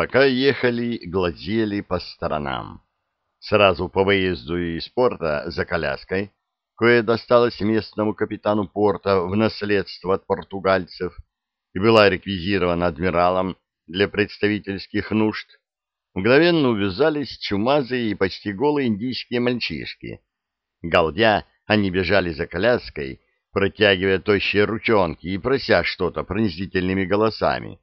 Пока ехали, глазели по сторонам. Сразу по выезду из порта за коляской, кое досталось местному капитану порта в наследство от португальцев и была реквизирована адмиралом для представительских нужд, мгновенно увязались чумазые и почти голые индийские мальчишки. Галдя, они бежали за коляской, протягивая тощие ручонки и прося что-то пронзительными голосами.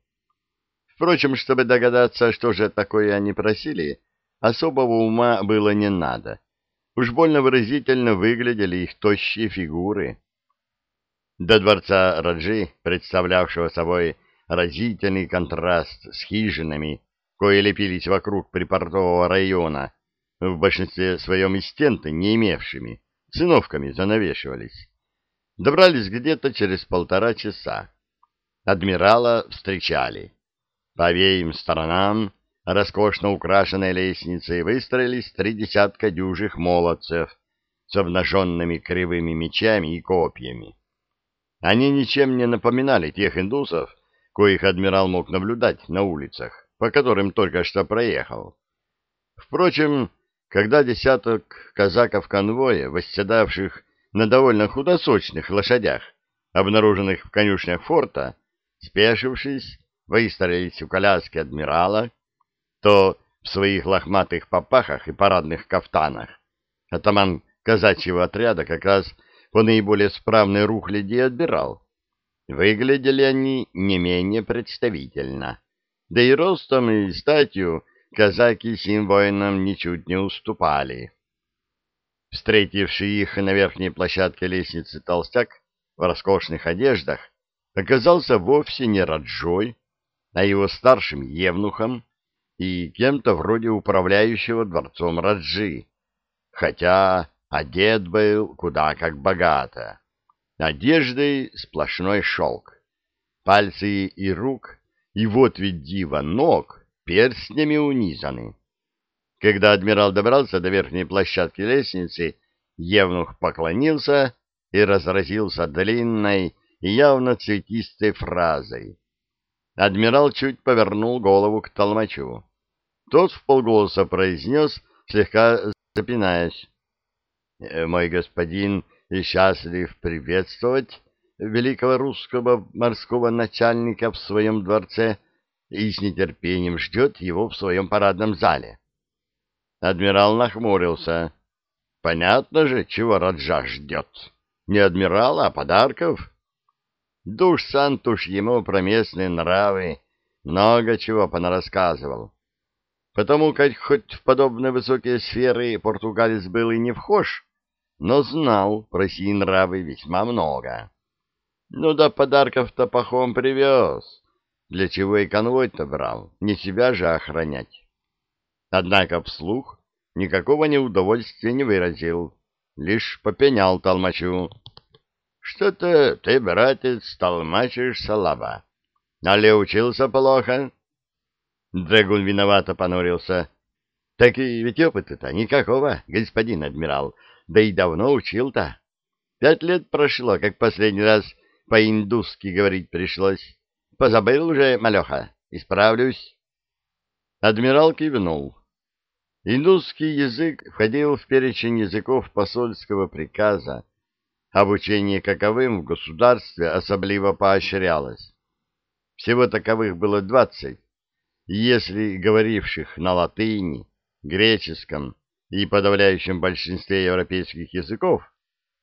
Впрочем, чтобы догадаться, что же такое они просили, особого ума было не надо. Уж больно выразительно выглядели их тощие фигуры. До дворца Раджи, представлявшего собой разительный контраст с хижинами, кои лепились вокруг припортового района, в большинстве своем и стенты не имевшими, циновками занавешивались. Добрались где-то через полтора часа. Адмирала встречали. По обеим сторонам роскошно украшенной лестницей выстроились три десятка дюжих молодцев с обнаженными кривыми мечами и копьями. Они ничем не напоминали тех индусов, коих адмирал мог наблюдать на улицах, по которым только что проехал. Впрочем, когда десяток казаков конвоя, восседавших на довольно худосочных лошадях, обнаруженных в конюшнях форта, спешившись, выстроились у коляски адмирала, то в своих лохматых попахах и парадных кафтанах атаман казачьего отряда как раз по наиболее справной рухляди отбирал. Выглядели они не менее представительно, да и ростом и статью казаки сим воинам ничуть не уступали. Встретивший их на верхней площадке лестницы толстяк в роскошных одеждах оказался вовсе не Раджой, а его старшим евнухом и кем-то вроде управляющего дворцом Раджи, хотя одет был куда как богато. Одеждой сплошной шелк, пальцы и рук, и вот ведь дива ног перстнями унизаны. Когда адмирал добрался до верхней площадки лестницы, Евнух поклонился и разразился длинной и явно цветистой фразой. Адмирал чуть повернул голову к толмачу. Тот в полголоса произнес, слегка запинаясь. «Э, «Мой господин счастлив приветствовать великого русского морского начальника в своем дворце и с нетерпением ждет его в своем парадном зале». Адмирал нахмурился. «Понятно же, чего Раджа ждет. Не адмирала, а подарков». Душ Сантуш ему про местные нравы много чего понарассказывал. Потому как хоть в подобные высокие сферы португалец был и не вхож, но знал про сии нравы весьма много. Ну да подарков-то пахом привез, для чего и конвой-то брал, не себя же охранять. Однако вслух никакого неудовольствия не выразил, лишь попенял толмачу. Что-то ты, братец, толмачишь слабо. Але учился плохо. Драгун виновато понурился. Так и ведь опыта-то никакого, господин адмирал, да и давно учил-то. Пять лет прошло, как последний раз по-индусски говорить пришлось. Позабыл уже, малеха, исправлюсь. Адмирал кивнул. Индусский язык входил в перечень языков посольского приказа, Обучение каковым в государстве особливо поощрялось. Всего таковых было двадцать, если говоривших на латыни, греческом и подавляющем большинстве европейских языков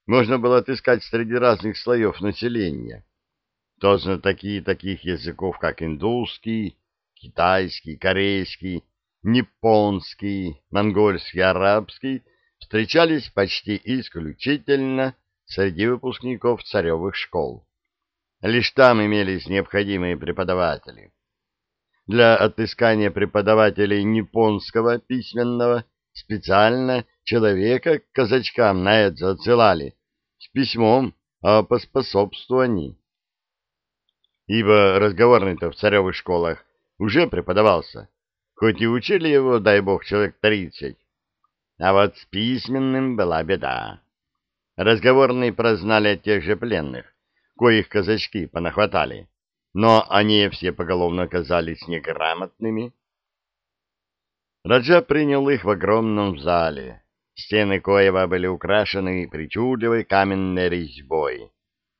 можно было отыскать среди разных слоев населения, то знатоки таких языков, как индусский, китайский, корейский, японский, монгольский, арабский, встречались почти исключительно среди выпускников царевых школ. Лишь там имелись необходимые преподаватели. Для отыскания преподавателей японского письменного специально человека к казачкам на это отсылали с письмом о поспособствовании. Ибо разговорный-то в царевых школах уже преподавался, хоть и учили его, дай бог, человек тридцать. А вот с письменным была беда. Разговорные прознали от тех же пленных, коих казачки понахватали, но они все поголовно оказались неграмотными, Раджа принял их в огромном зале. Стены коева были украшены причудливой каменной резьбой.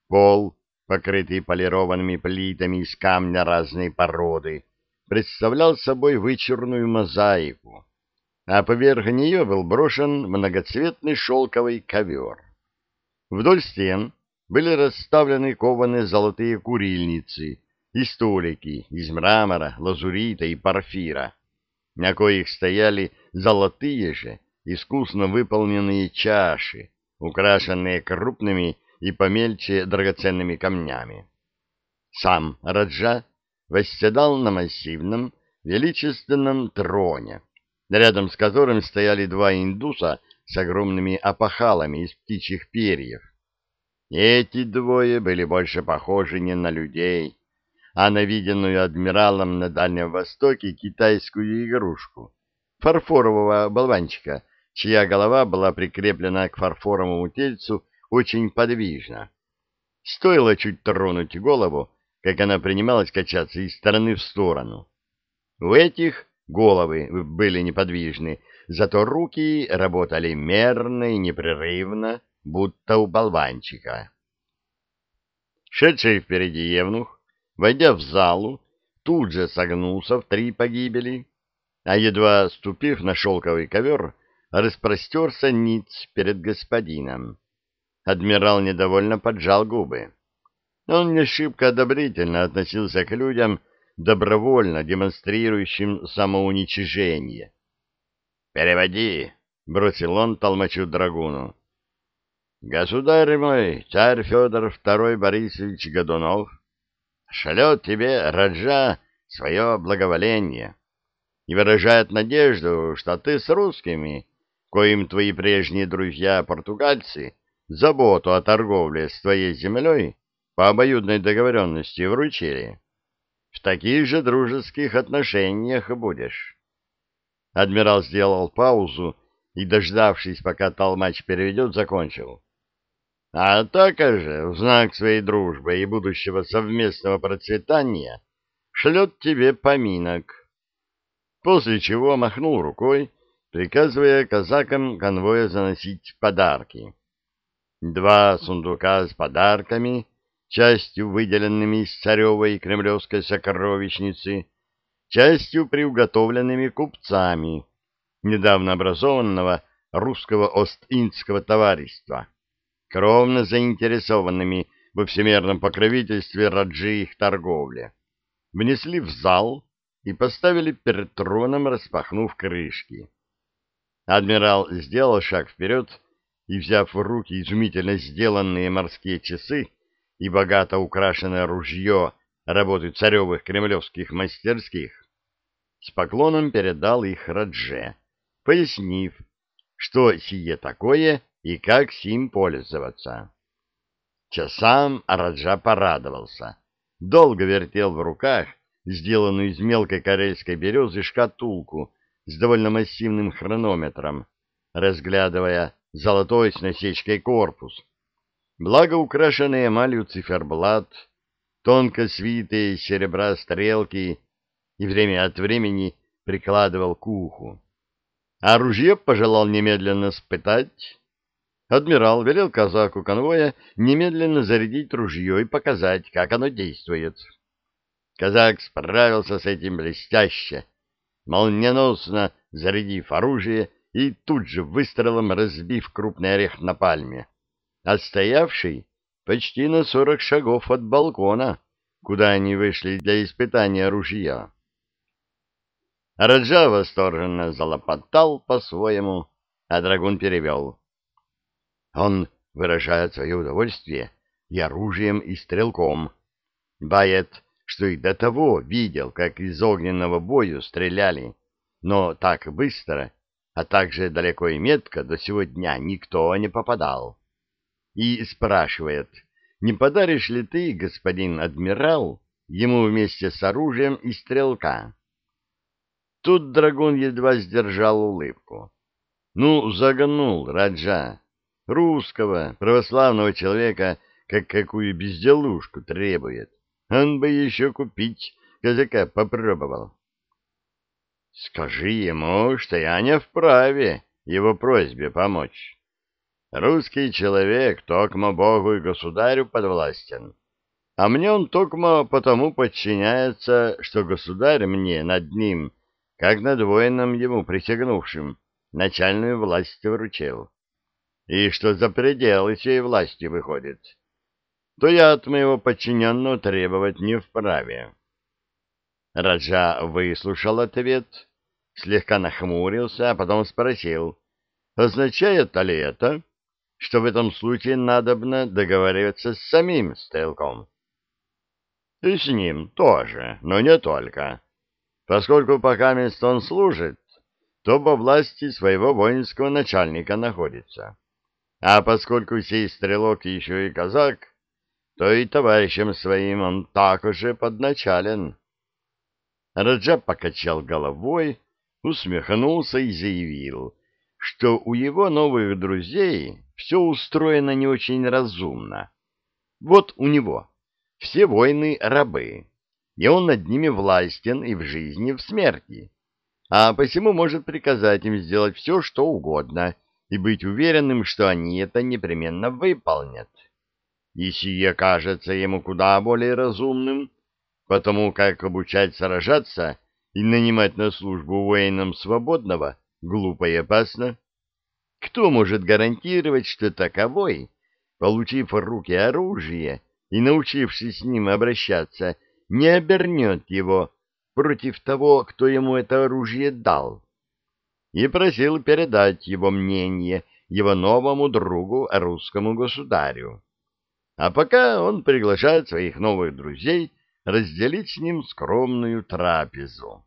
Пол, покрытый полированными плитами из камня разной породы, представлял собой вычурную мозаику, а поверх нее был брошен многоцветный шелковый ковер. Вдоль стен были расставлены кованые золотые курильницы и столики из мрамора, лазурита и порфира, на коих стояли золотые же, искусно выполненные чаши, украшенные крупными и помельче драгоценными камнями. Сам Раджа восседал на массивном, величественном троне, рядом с которым стояли два индуса с огромными опахалами из птичьих перьев. Эти двое были больше похожи не на людей, а на виденную адмиралом на Дальнем Востоке китайскую игрушку, фарфорового болванчика, чья голова была прикреплена к фарфоровому тельцу очень подвижно. Стоило чуть тронуть голову, как она принималась качаться из стороны в сторону. У этих головы были неподвижны, зато руки работали мерно и непрерывно, будто у болванчика. Шедший впереди Евнух войдя в залу, тут же согнулся в три погибели, а едва ступив на шелковый ковер, распростерся ниц перед господином. Адмирал недовольно поджал губы. Он не шибко одобрительно относился к людям, добровольно демонстрирующим самоуничижение. «Переводи!» — бросил он толмачу Драгуну. «Государь мой, царь Федор II Борисович Годунов, шлет тебе, Раджа, свое благоволение и выражает надежду, что ты с русскими, коим твои прежние друзья-португальцы, заботу о торговле с твоей землей по обоюдной договоренности вручили. В таких же дружеских отношениях будешь. Адмирал сделал паузу и, дождавшись, пока толмач переведет, закончил. А так же, в знак своей дружбы и будущего совместного процветания, шлет тебе поминок. После чего махнул рукой, приказывая казакам конвоя заносить подарки. Два сундука с подарками, частью выделенными из царевой кремлевской сокровищницы, частью приуготовленными купцами недавно образованного русского Ост-Индского товарищества кровно заинтересованными во всемирном покровительстве Раджи их торговле, внесли в зал и поставили перед троном, распахнув крышки. Адмирал сделал шаг вперед и, взяв в руки изумительно сделанные морские часы и богато украшенное ружье работы царевых кремлевских мастерских, с поклоном передал их Радже, пояснив, что сие такое и как сим пользоваться. Часам Раджа порадовался. Долго вертел в руках сделанную из мелкой карельской березы шкатулку с довольно массивным хронометром, разглядывая золотой с насечкой корпус, благо украшенный эмалью циферблат, тонко свитые серебра стрелки и время от времени прикладывал к уху. А ружье пожелал немедленно спытать, Адмирал велел казаку конвоя немедленно зарядить ружье и показать, как оно действует. Казак справился с этим блестяще, молниеносно зарядив оружие и тут же выстрелом разбив крупный орех на пальме, отстоявший почти на сорок шагов от балкона, куда они вышли для испытания ружья. Раджа восторженно залопотал по-своему, а драгун перевел — он выражает свое удовольствие и оружием, и стрелком. Бает, что и до того видел, как из огненного бою стреляли, но так быстро, а также далеко и метко до сего дня никто не попадал. И спрашивает, не подаришь ли ты, господин адмирал, ему вместе с оружием и стрелка? Тут драгун едва сдержал улыбку. Ну, загнул Раджа русского, православного человека, как какую безделушку требует. Он бы еще купить казака попробовал. Скажи ему, что я не вправе его просьбе помочь. Русский человек токмо Богу и государю подвластен, а мне он токмо потому подчиняется, что государь мне над ним, как над воином ему присягнувшим, начальную власть вручил. И что за пределы сей власти выходит, то я от моего подчиненного требовать не вправе. Раджа выслушал ответ, слегка нахмурился, а потом спросил, означает ли это, что в этом случае надобно договариваться с самим стрелком? И с ним тоже, но не только. Поскольку пока место он служит, то во власти своего воинского начальника находится. А поскольку сей стрелок еще и казак, то и товарищем своим он так уже подначален. Раджа покачал головой, усмехнулся и заявил, что у его новых друзей все устроено не очень разумно. Вот у него все воины рабы, и он над ними властен и в жизни, и в смерти, а посему может приказать им сделать все, что угодно, и быть уверенным, что они это непременно выполнят. И сие кажется ему куда более разумным, потому как обучать сражаться и нанимать на службу воинам свободного глупо и опасно. Кто может гарантировать, что таковой, получив в руки оружие и научившись с ним обращаться, не обернет его против того, кто ему это оружие дал? И просил передать его мнение его новому другу, русскому государю. А пока он приглашает своих новых друзей разделить с ним скромную трапезу.